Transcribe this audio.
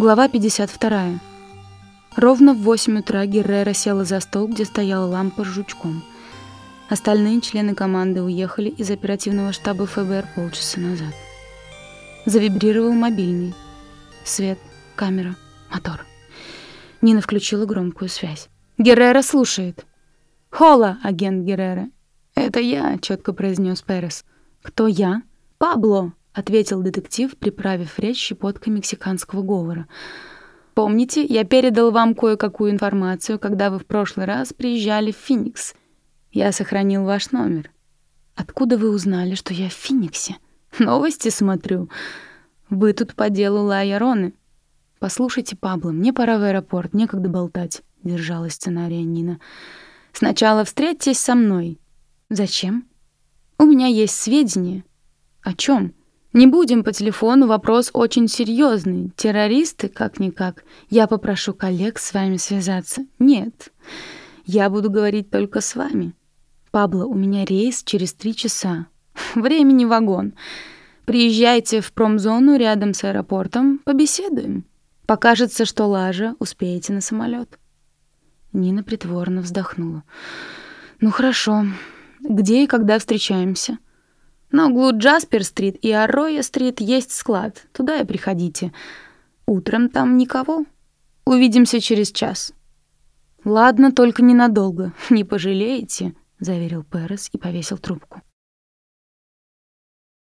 Глава 52. Ровно в 8 утра Геррера села за стол, где стояла лампа с жучком. Остальные члены команды уехали из оперативного штаба ФБР полчаса назад. Завибрировал мобильный. Свет, камера, мотор. Нина включила громкую связь. «Геррера слушает». «Хола, агент Геррера». «Это я», — четко произнес Перес. «Кто я?» «Пабло», — ответил детектив, приправив речь щепоткой мексиканского говора. «Помните, я передал вам кое-какую информацию, когда вы в прошлый раз приезжали в Феникс. Я сохранил ваш номер. Откуда вы узнали, что я в Фениксе? Новости смотрю. Вы тут по делу Лайароны. Послушайте, Пабло, мне пора в аэропорт, некогда болтать», — держалась сценария Нина. «Сначала встретитесь со мной». «Зачем?» «У меня есть сведения». «О чем? Не будем по телефону, вопрос очень серьезный. Террористы, как-никак. Я попрошу коллег с вами связаться. Нет, я буду говорить только с вами. Пабло, у меня рейс через три часа. Времени вагон. Приезжайте в промзону рядом с аэропортом, побеседуем. Покажется, что лажа, успеете на самолет. Нина притворно вздохнула. Ну хорошо. Где и когда встречаемся? На углу Джаспер-стрит и Арроя-стрит есть склад. Туда и приходите. Утром там никого. Увидимся через час. Ладно, только ненадолго. Не пожалеете, заверил Перес и повесил трубку.